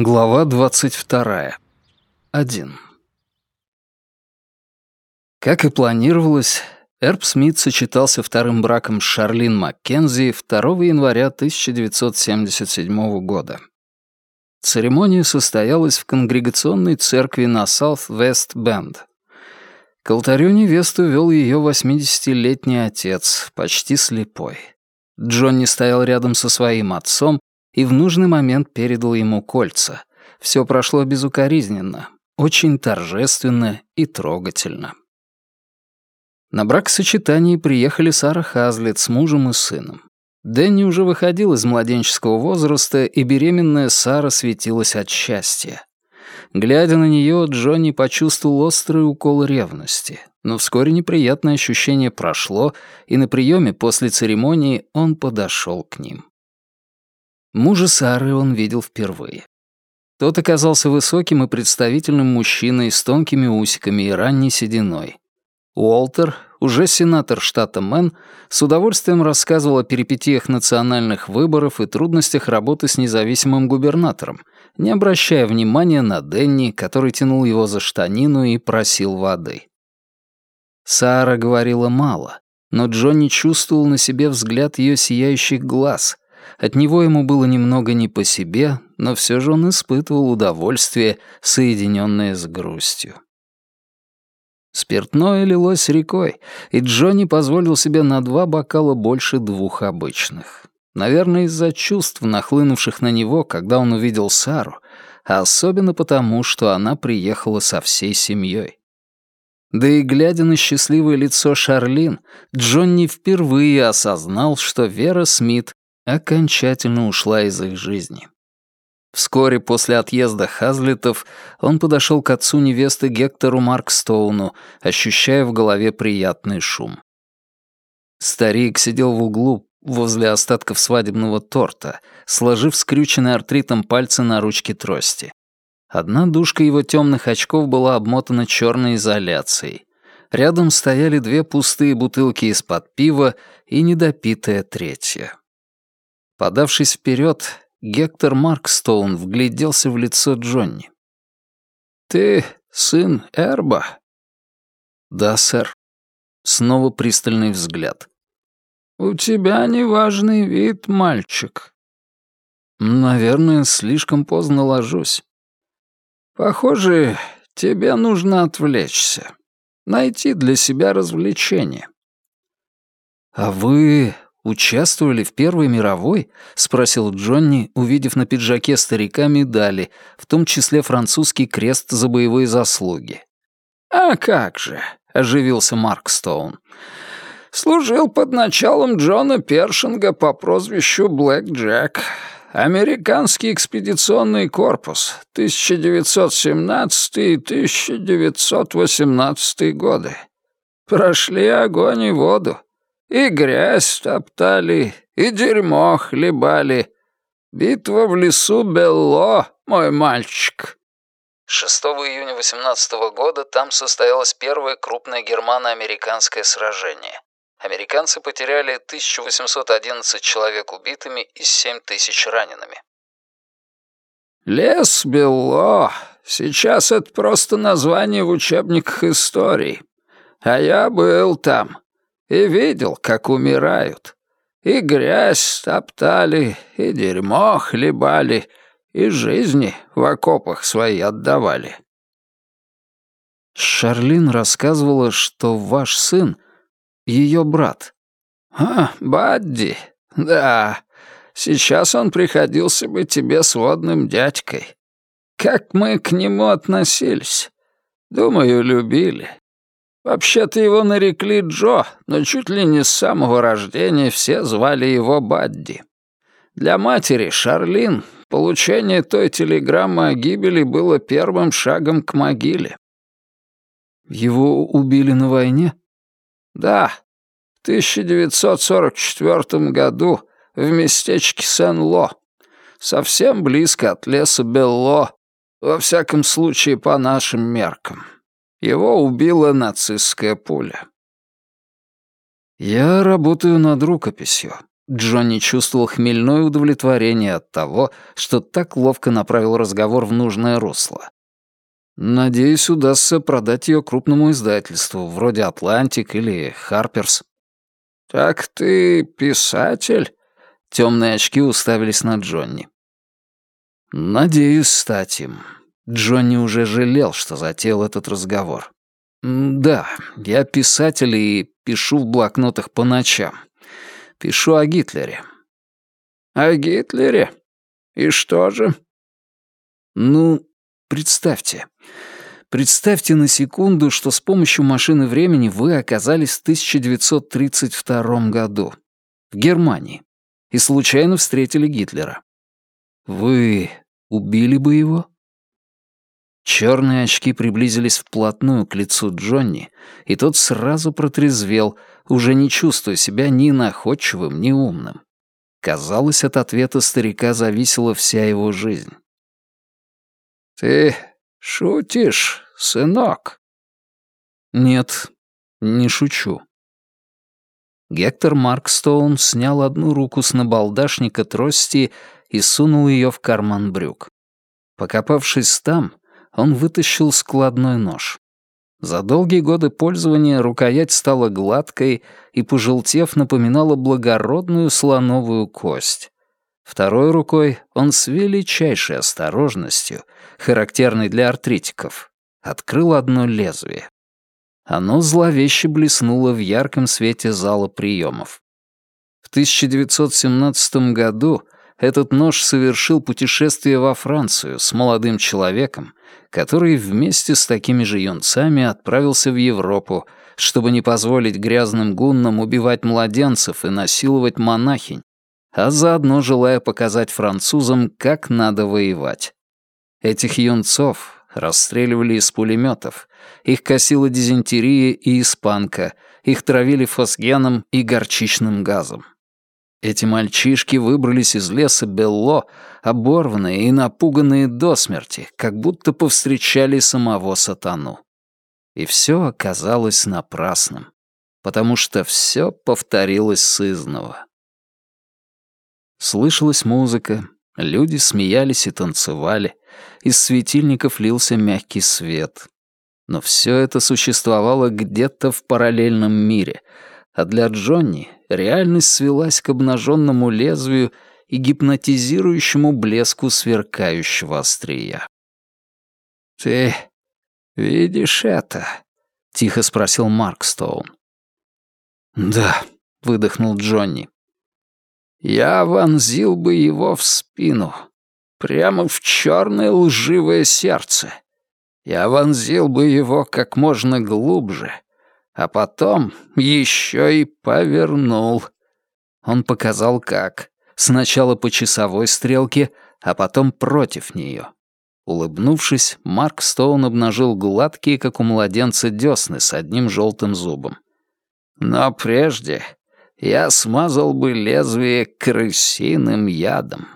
Глава двадцать вторая. Один. Как и планировалось, Эрб Смит сочетался вторым браком с Шарлин Маккензи 2 января 1977 года. Церемония состоялась в конгрегационной церкви на Саут-Вест-Бенд. К алтарю невесту вел ее 80-летний отец, почти слепой. Джонни стоял рядом со своим отцом и в нужный момент передал ему кольца. Все прошло безукоризненно, очень торжественно и трогательно. На бракосочетание приехали Сара Хазлет с мужем и сыном. Дэнни уже выходил из младенческого возраста, и беременная Сара светилась от счастья. Глядя на нее, Джонни почувствовал острый укол ревности. Но вскоре неприятное ощущение прошло, и на приеме после церемонии он подошел к ним. Мужа Сары он видел впервые. Тот оказался высоким и представительным мужчиной с тонкими усиками и ранней сединой. Уолтер, уже сенатор штата Мэн, с удовольствием рассказывал о перипетиях национальных выборов и трудностях работы с независимым губернатором, не обращая внимания на Денни, который тянул его за штанину и просил воды. Сара говорила мало, но Джонни чувствовал на себе взгляд ее сияющих глаз. От него ему было немного не по себе, но все же он испытывал удовольствие, соединенное с грустью. Спиртное лилось рекой, и Джонни позволил себе на два бокала больше двух обычных. Наверное, из-за чувств, нахлынувших на него, когда он увидел Сару, а особенно потому, что она приехала со всей семьей. Да и глядя на счастливое лицо Шарлин, Джонни впервые осознал, что Вера Смит окончательно ушла из их жизни. Вскоре после отъезда Хазлитов он подошел к отцу невесты Гектору Маркстоуну, ощущая в голове приятный шум. Старик сидел в углу возле остатков свадебного торта, сложив скрюченные артритом пальцы на ручке трости. Одна дужка его темных очков была обмотана черной изоляцией. Рядом стояли две пустые бутылки из-под пива и недопитая третья. Подавшись вперед, Гектор Маркстоун вгляделся в лицо Джонни. «Ты сын Эрба?» «Да, сэр». Снова пристальный взгляд. «У тебя неважный вид, мальчик». «Наверное, слишком поздно ложусь». «Похоже, тебе нужно отвлечься, найти для себя развлечение». «А вы участвовали в Первой мировой?» — спросил Джонни, увидев на пиджаке старика медали, в том числе французский крест за боевые заслуги. «А как же!» — оживился Марк Стоун. «Служил под началом Джона Першинга по прозвищу Блэк Джек. Американский экспедиционный корпус, 1917-1918 годы. Прошли огонь и воду. И грязь топтали, и дерьмо хлебали. Битва в лесу Белло, мой мальчик». 6 июня 18 года там состоялось первое крупное германо-американское сражение. Американцы потеряли 1811 человек убитыми и 7 тысяч ранеными. «Лес Белло. Сейчас это просто название в учебниках истории. А я был там и видел, как умирают. И грязь топтали, и дерьмо хлебали, и жизни в окопах свои отдавали. Шарлин рассказывала, что ваш сын — ее брат. «А, Бадди, да. Сейчас он приходился бы тебе сводным дядькой. Как мы к нему относились? Думаю, любили. Вообще-то его нарекли Джо, но чуть ли не с самого рождения все звали его Бадди. Для матери, Шарлин, получение той телеграммы о гибели было первым шагом к могиле. Его убили на войне? Да, в 1944 году в местечке Сен-Ло, совсем близко от леса Белло, во всяком случае по нашим меркам. Его убила нацистская пуля. Я работаю над рукописью. Джонни чувствовал хмельное удовлетворение от того, что так ловко направил разговор в нужное русло. Надеюсь, удастся продать ее крупному издательству, вроде «Атлантик» или «Харперс». «Так ты писатель?» Темные очки уставились на Джонни. «Надеюсь стать им». Джонни уже жалел, что затеял этот разговор. «Да, я писатель и пишу в блокнотах по ночам. Пишу о Гитлере». «О Гитлере? И что же?» «Ну, представьте. Представьте на секунду, что с помощью машины времени вы оказались в 1932 году в Германии и случайно встретили Гитлера. Вы убили бы его?» Черные очки приблизились вплотную к лицу Джонни, и тот сразу протрезвел, уже не чувствуя себя ни находчивым, ни умным. Казалось, от ответа старика зависела вся его жизнь. «Ты шутишь, сынок?» «Нет, не шучу». Гектор Маркстоун снял одну руку с набалдашника трости и сунул ее в карман брюк. Покопавшись там, он вытащил складной нож. За долгие годы пользования рукоять стала гладкой и, пожелтев, напоминала благородную слоновую кость. Второй рукой он с величайшей осторожностью, характерной для артритиков, открыл одно лезвие. Оно зловеще блеснуло в ярком свете зала приемов. В 1917 году этот нож совершил путешествие во Францию с молодым человеком, который вместе с такими же юнцами отправился в Европу, чтобы не позволить грязным гуннам убивать младенцев и насиловать монахинь, а заодно желая показать французам, как надо воевать. Этих юнцов расстреливали из пулеметов, их косила дизентерия и испанка, их травили фосгеном и горчичным газом. Эти мальчишки выбрались из леса Белло, оборванные и напуганные до смерти, как будто повстречали самого сатану. И все оказалось напрасным, потому что все повторилось сызново. Слышалась музыка, люди смеялись и танцевали, из светильников лился мягкий свет. Но все это существовало где-то в параллельном мире, а для Джонни реальность свелась к обнаженному лезвию и гипнотизирующему блеску сверкающего острия. «Ты видишь это?» — тихо спросил Марк Стоун. «Да», — выдохнул Джонни. «Я вонзил бы его в спину, прямо в черное лживое сердце. Я вонзил бы его как можно глубже, а потом еще и повернул. Он показал как. Сначала по часовой стрелке, а потом против нее. Улыбнувшись, Марк Стоун обнажил гладкие, как у младенца, десны с одним желтым зубом. Но прежде я смазал бы лезвие крысиным ядом.